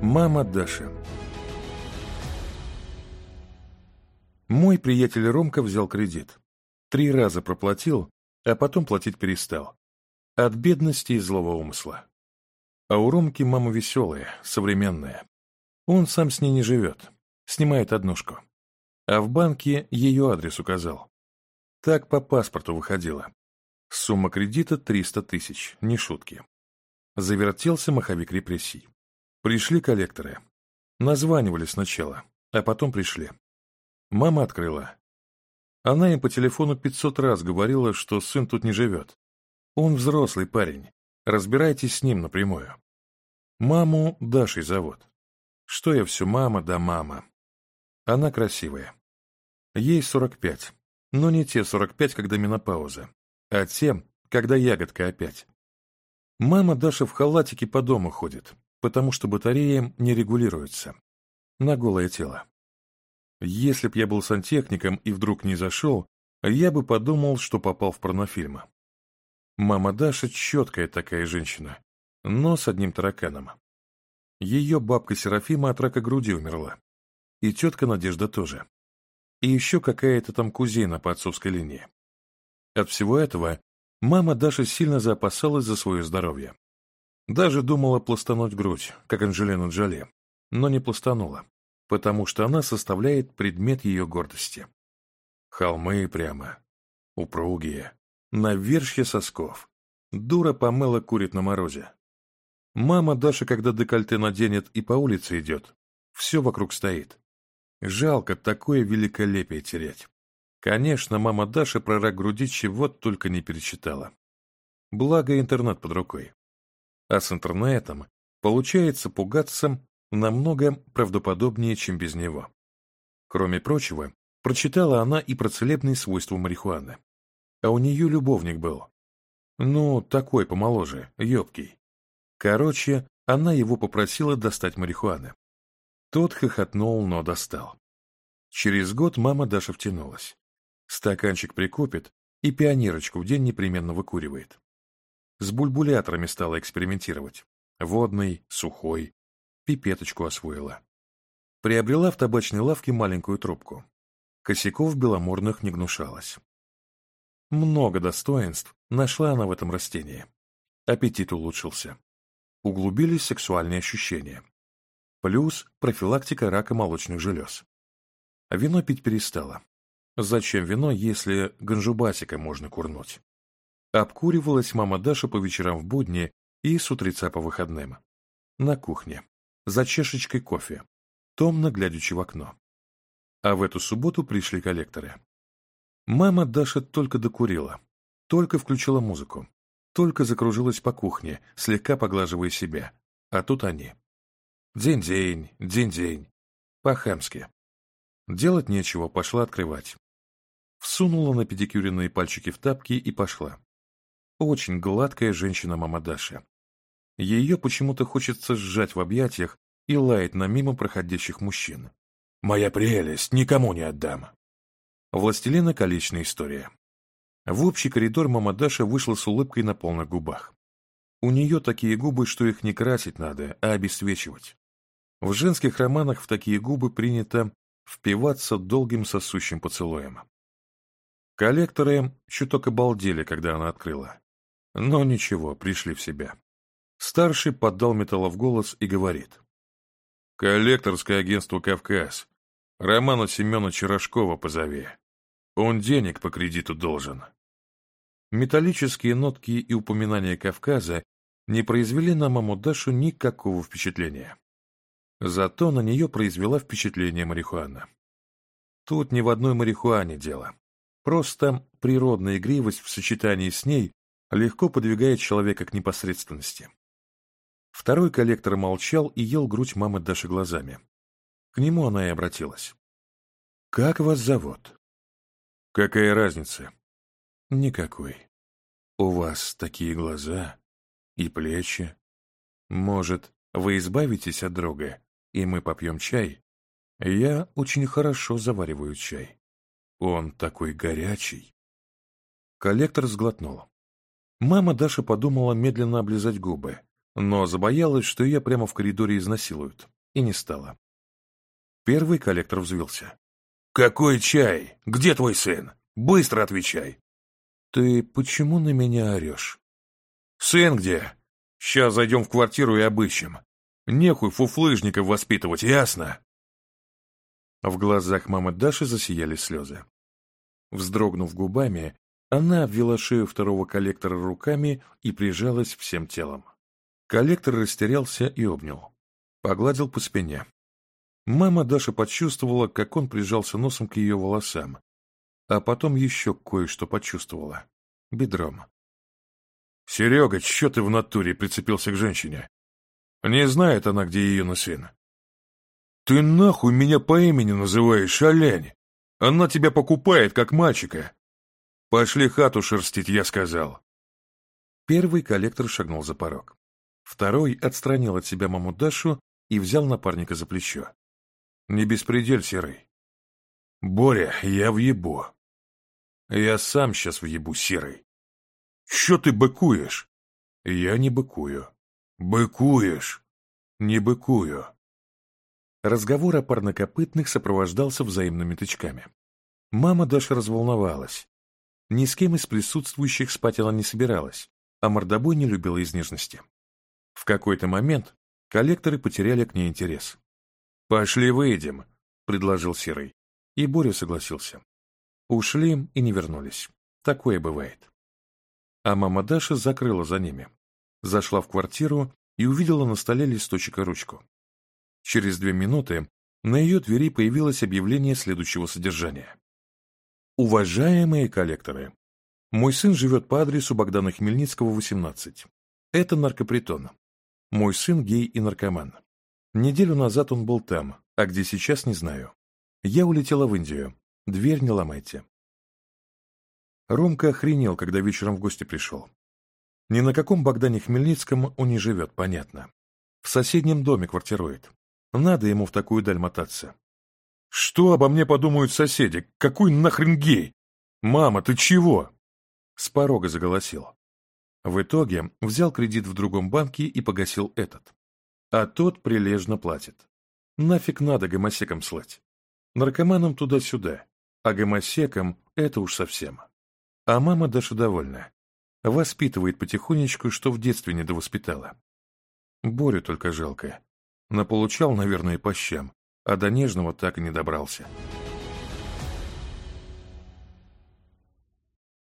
Мама Даша. Мой приятель Ромка взял кредит. Три раза проплатил, а потом платить перестал. От бедности и злого умысла. А у Ромки мама веселая, современная. Он сам с ней не живет, снимает однушку. А в банке ее адрес указал. Так по паспорту выходило. Сумма кредита 300 тысяч, не шутки. Завертелся маховик репрессий. Пришли коллекторы. Названивали сначала, а потом пришли. Мама открыла. Она им по телефону 500 раз говорила, что сын тут не живет. Он взрослый парень. Разбирайтесь с ним напрямую. Маму Дашей зовут. Что я все мама да мама. Она красивая. Ей 45. Но не те 45, когда менопауза, а те, когда ягодка опять. Мама Даша в халатике по дому ходит, потому что батарея не регулируется. На голое тело. Если б я был сантехником и вдруг не зашел, я бы подумал, что попал в порнофильмы. Мама Даша четкая такая женщина, но с одним тараканом. Ее бабка Серафима от рака груди умерла. И тетка Надежда тоже. И еще какая-то там кузина по отцовской линии. От всего этого мама Даша сильно заопасалась за свое здоровье. Даже думала пластануть грудь, как Анжелина Джоли, но не пластанула, потому что она составляет предмет ее гордости. Холмы прямо, упругие, на вершье сосков. Дура помыла курит на морозе. Мама Даша, когда декольте наденет и по улице идет, все вокруг стоит. Жалко такое великолепие терять. Конечно, мама Даша про рак груди чего -то только не перечитала. Благо интернет под рукой. А с интернетом получается пугаться намного правдоподобнее, чем без него. Кроме прочего, прочитала она и про целебные свойства марихуаны. А у нее любовник был. Ну, такой помоложе, ёбкий. Короче, она его попросила достать марихуаны. Тот хохотнул, но достал. Через год мама Даша втянулась. Стаканчик прикупит и пионерочку в день непременно выкуривает. С бульбуляторами стала экспериментировать. Водный, сухой. Пипеточку освоила. Приобрела в табачной лавке маленькую трубку. Косяков беломорных не гнушалась. Много достоинств нашла она в этом растении. Аппетит улучшился. Углубились сексуальные ощущения. Плюс профилактика рака молочных желез. Вино пить перестала. Зачем вино, если ганжубасика можно курнуть? Обкуривалась мама Даша по вечерам в будни и с утреца по выходным. На кухне, за чашечкой кофе, томно глядячи в окно. А в эту субботу пришли коллекторы. Мама Даша только докурила, только включила музыку, только закружилась по кухне, слегка поглаживая себя. А тут они. День-день, день-день. По-хамски. Делать нечего, пошла открывать. Всунула на педикюренные пальчики в тапки и пошла. Очень гладкая женщина Мамадаши. Ее почему-то хочется сжать в объятиях и лает на мимо проходящих мужчин. «Моя прелесть, никому не отдам!» Властелина колечная история. В общий коридор Мамадаша вышла с улыбкой на полных губах. У нее такие губы, что их не красить надо, а обесцвечивать. В женских романах в такие губы принято впиваться долгим сосущим поцелуем. Коллекторы чуток обалдели, когда она открыла. Но ничего, пришли в себя. Старший поддал Металлов голос и говорит. «Коллекторское агентство «Кавказ». Романа Семеновича Рожкова позови. Он денег по кредиту должен». Металлические нотки и упоминания Кавказа не произвели на маму Дашу никакого впечатления. Зато на нее произвела впечатление марихуана. Тут ни в одной марихуане дело. Просто природная игривость в сочетании с ней легко подвигает человека к непосредственности. Второй коллектор молчал и ел грудь мамы Даши глазами. К нему она и обратилась. «Как вас зовут?» «Какая разница?» «Никакой. У вас такие глаза и плечи. Может, вы избавитесь от друга, и мы попьем чай? Я очень хорошо завариваю чай. Он такой горячий». Коллектор сглотнул. Мама Даша подумала медленно облизать губы, но забоялась, что ее прямо в коридоре изнасилуют, и не стала. Первый коллектор взвился. «Какой чай? Где твой сын? Быстро отвечай!» «Ты почему на меня орешь?» «Сын где? Сейчас зайдем в квартиру и обыщем. Нехуй фуфлыжников воспитывать, ясно?» В глазах мамы Даши засияли слезы. Вздрогнув губами, она обвела шею второго коллектора руками и прижалась всем телом. Коллектор растерялся и обнял. Погладил по спине. Мама Даша почувствовала, как он прижался носом к ее волосам, а потом еще кое-что почувствовала. Бедром. «Серега, че ты в натуре?» — прицепился к женщине. «Не знает она, где ее на сын». «Ты нахуй меня по имени называешь, олень! Она тебя покупает, как мальчика!» Пошли хату шерстить, я сказал. Первый коллектор шагнул за порог. Второй отстранил от себя маму Дашу и взял напарника за плечо. Не беспредель, Серый. Боря, я в ебо. Я сам сейчас в ебу Серый. Че ты быкуешь? Я не быкую. Быкуешь? Не быкую. Разговор о парнокопытных сопровождался взаимными тычками. Мама Даша разволновалась. Ни с кем из присутствующих спать она не собиралась, а мордобой не любила из нежности. В какой-то момент коллекторы потеряли к ней интерес. «Пошли выйдем», — предложил Серый. И Боря согласился. Ушли им и не вернулись. Такое бывает. А мама Даша закрыла за ними. Зашла в квартиру и увидела на столе листочек и ручку. Через две минуты на ее двери появилось объявление следующего содержания. Уважаемые коллекторы, мой сын живет по адресу Богдана Хмельницкого, 18. Это наркопритон. Мой сын гей и наркоман. Неделю назад он был там, а где сейчас не знаю. Я улетела в Индию. Дверь не ломайте. Ромка охренел, когда вечером в гости пришел. Ни на каком Богдане Хмельницком он не живет, понятно. В соседнем доме квартирует. Надо ему в такую даль мотаться. Что обо мне подумают соседи? Какой нахрен гей? Мама, ты чего? С порога заголосил. В итоге взял кредит в другом банке и погасил этот. А тот прилежно платит. Нафиг надо гомосекам слать. Наркоманам туда-сюда, а гомосекам это уж совсем. А мама Даша довольна. Воспитывает потихонечку, что в детстве недовоспитала. Борю только жалко. Наполучал, наверное, по щам а до Нежного так и не добрался.